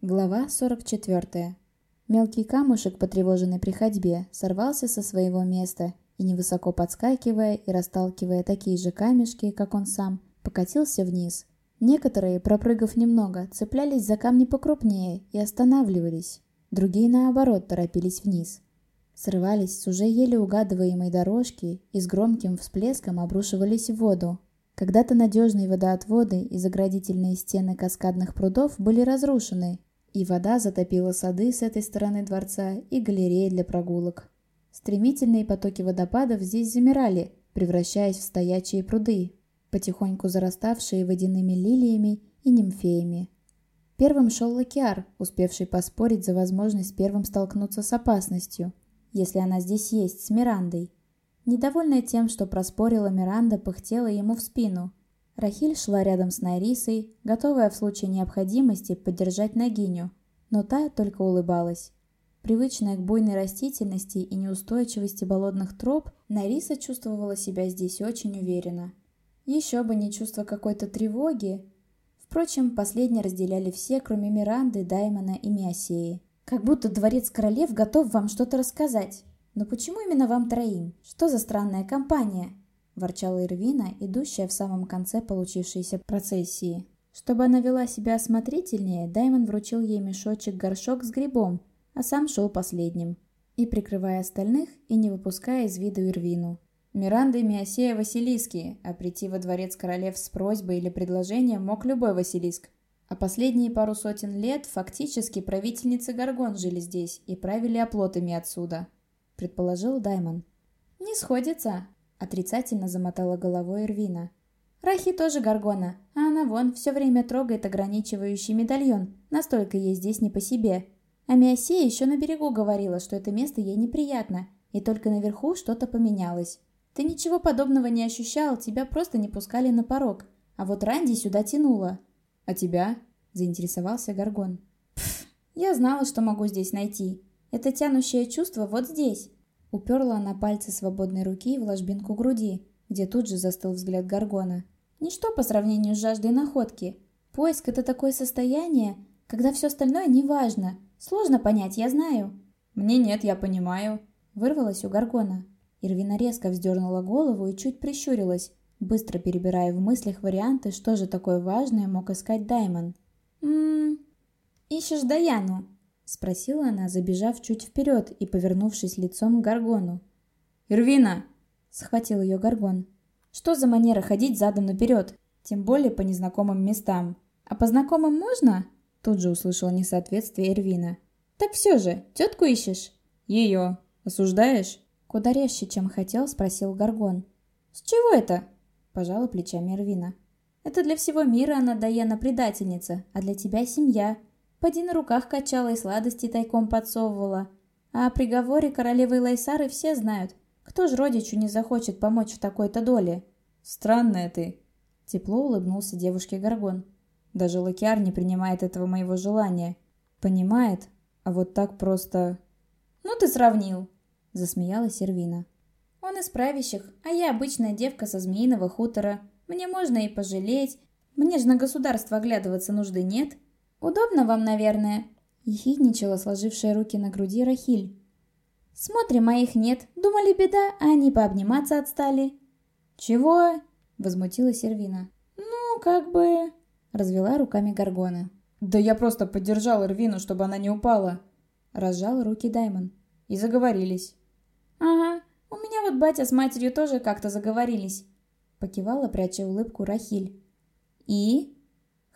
Глава 44. Мелкий камушек, потревоженный при ходьбе, сорвался со своего места и, невысоко подскакивая и расталкивая такие же камешки, как он сам, покатился вниз. Некоторые, пропрыгав немного, цеплялись за камни покрупнее и останавливались. Другие, наоборот, торопились вниз. Срывались с уже еле угадываемой дорожки и с громким всплеском обрушивались в воду, когда-то надежные водоотводы и заградительные стены каскадных прудов были разрушены, и вода затопила сады с этой стороны дворца и галереи для прогулок. Стремительные потоки водопадов здесь замирали, превращаясь в стоячие пруды, потихоньку зараставшие водяными лилиями и нимфеями. Первым шел Лакиар, успевший поспорить за возможность первым столкнуться с опасностью, если она здесь есть, с Мирандой. Недовольная тем, что проспорила Миранда, пыхтела ему в спину. Рахиль шла рядом с Найрисой, готовая в случае необходимости поддержать Нагиню, но та только улыбалась. Привычная к буйной растительности и неустойчивости болотных троп, Найриса чувствовала себя здесь очень уверенно. Еще бы не чувство какой-то тревоги. Впрочем, последние разделяли все, кроме Миранды, Даймона и Миосеи. Как будто дворец королев готов вам что-то рассказать. «Но почему именно вам троим? Что за странная компания?» – ворчала Ирвина, идущая в самом конце получившейся процессии. Чтобы она вела себя осмотрительнее, Даймон вручил ей мешочек-горшок с грибом, а сам шел последним. И прикрывая остальных, и не выпуская из виду Ирвину. Миранда и Миосея Василиски, а прийти во дворец королев с просьбой или предложением мог любой Василиск. А последние пару сотен лет фактически правительницы Гаргон жили здесь и правили оплотами отсюда предположил Даймон. «Не сходится», — отрицательно замотала головой Ирвина. «Рахи тоже Гаргона, а она вон все время трогает ограничивающий медальон, настолько ей здесь не по себе. А Миосея еще на берегу говорила, что это место ей неприятно, и только наверху что-то поменялось. Ты ничего подобного не ощущал, тебя просто не пускали на порог, а вот Ранди сюда тянула». «А тебя?» – заинтересовался Гаргон. «Пф, я знала, что могу здесь найти. Это тянущее чувство вот здесь. Уперла она пальцы свободной руки в ложбинку груди, где тут же застыл взгляд Гаргона. Ничто по сравнению с жаждой находки. Поиск — это такое состояние, когда все остальное не важно. Сложно понять, я знаю. Мне нет, я понимаю. Вырвалась у Гаргона. Ирвина резко вздернула голову и чуть прищурилась, быстро перебирая в мыслях варианты, что же такое важное мог искать Даймон. «Ммм... Ищешь Даяну?» — спросила она, забежав чуть вперед и повернувшись лицом к Гаргону. «Ирвина!» — схватил ее Гаргон. «Что за манера ходить задом наперед, тем более по незнакомым местам? А по знакомым можно?» Тут же услышал несоответствие Ирвина. «Так все же, тетку ищешь?» «Ее. Осуждаешь?» Куда резче, чем хотел, спросил Гаргон. «С чего это?» – пожала плечами Ирвина. «Это для всего мира она Даяна предательница, а для тебя семья. Поди на руках качала и сладости тайком подсовывала. А о приговоре королевы Лайсары все знают. Кто ж родичу не захочет помочь в такой-то доле? Странная ты. Тепло улыбнулся девушке Гаргон. Даже Лакиар не принимает этого моего желания. Понимает, а вот так просто... Ну ты сравнил, засмеялась Сервина. Он из правящих, а я обычная девка со змеиного хутора. Мне можно и пожалеть. Мне же на государство оглядываться нужды нет. «Удобно вам, наверное?» – ехидничала сложившая руки на груди Рахиль. «Смотрим, а их нет. Думали, беда, а они пообниматься отстали». «Чего?» – возмутилась Эрвина. «Ну, как бы...» – развела руками Гаргона. «Да я просто поддержал Эрвину, чтобы она не упала!» Разжал руки Даймон. И заговорились. «Ага, у меня вот батя с матерью тоже как-то заговорились», – покивала, пряча улыбку Рахиль. «И?»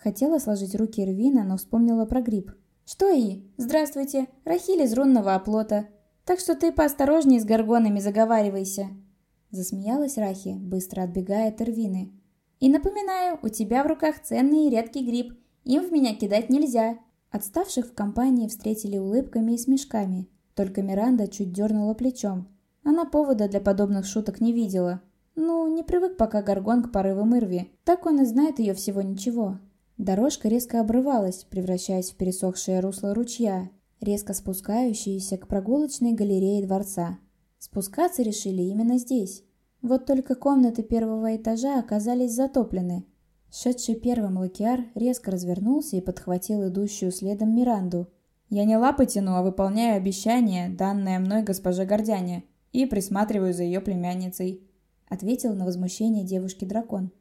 Хотела сложить руки Ирвина, но вспомнила про гриб. «Что и? Здравствуйте, Рахиль из рунного оплота. Так что ты поосторожней с горгонами заговаривайся». Засмеялась Рахи, быстро отбегая от Ирвины. «И напоминаю, у тебя в руках ценный и редкий гриб. Им в меня кидать нельзя». Отставших в компании встретили улыбками и смешками. Только Миранда чуть дернула плечом. Она повода для подобных шуток не видела. Ну, не привык пока Горгон к порывам Ирви. Так он и знает ее всего ничего. Дорожка резко обрывалась, превращаясь в пересохшее русло ручья, резко спускающееся к прогулочной галерее дворца. Спускаться решили именно здесь. Вот только комнаты первого этажа оказались затоплены. Шедший первым Лакиар резко развернулся и подхватил идущую следом Миранду. «Я не лапы тяну, а выполняю обещание, данное мной госпоже Гордяне, и присматриваю за ее племянницей», — ответил на возмущение девушки дракон.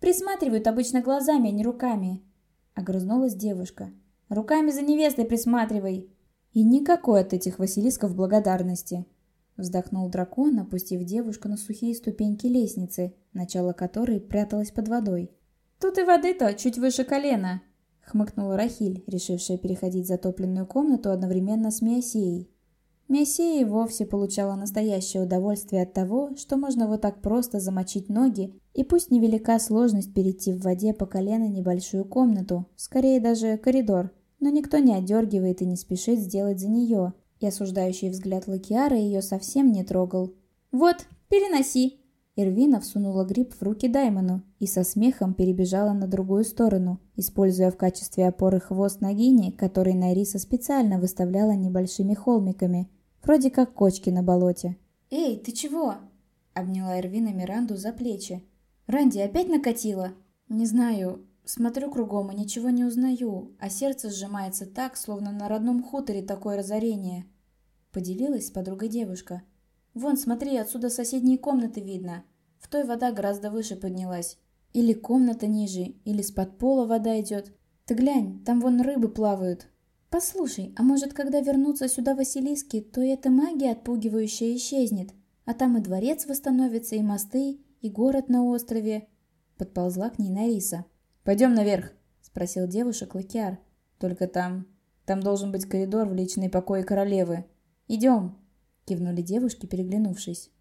«Присматривают обычно глазами, а не руками», — огрызнулась девушка. «Руками за невестой присматривай!» «И никакой от этих Василисков благодарности!» Вздохнул дракон, опустив девушку на сухие ступеньки лестницы, начало которой пряталось под водой. «Тут и воды-то чуть выше колена!» — хмыкнула Рахиль, решившая переходить затопленную комнату одновременно с Миосеей. Миосея и вовсе получала настоящее удовольствие от того, что можно вот так просто замочить ноги, и пусть невелика сложность перейти в воде по колено небольшую комнату, скорее даже коридор, но никто не отдергивает и не спешит сделать за нее, и осуждающий взгляд Лакиара ее совсем не трогал. «Вот, переноси!» Ирвина всунула гриб в руки Даймону и со смехом перебежала на другую сторону, используя в качестве опоры хвост Нагини, который Найриса специально выставляла небольшими холмиками, вроде как кочки на болоте. «Эй, ты чего?» — обняла Ирвина Миранду за плечи. «Ранди опять накатила?» «Не знаю. Смотрю кругом и ничего не узнаю, а сердце сжимается так, словно на родном хуторе такое разорение». Поделилась с подругой девушка. Вон, смотри, отсюда соседние комнаты видно. В той вода гораздо выше поднялась. Или комната ниже, или с-под пола вода идет. Ты глянь, там вон рыбы плавают. Послушай, а может, когда вернутся сюда Василиски, то эта магия отпугивающая исчезнет, а там и дворец восстановится, и мосты, и город на острове. Подползла к ней Нариса. «Пойдем наверх», — спросил девушек Лакиар. «Только там... Там должен быть коридор в личный покой королевы. Идем!» Кивнули девушки, переглянувшись.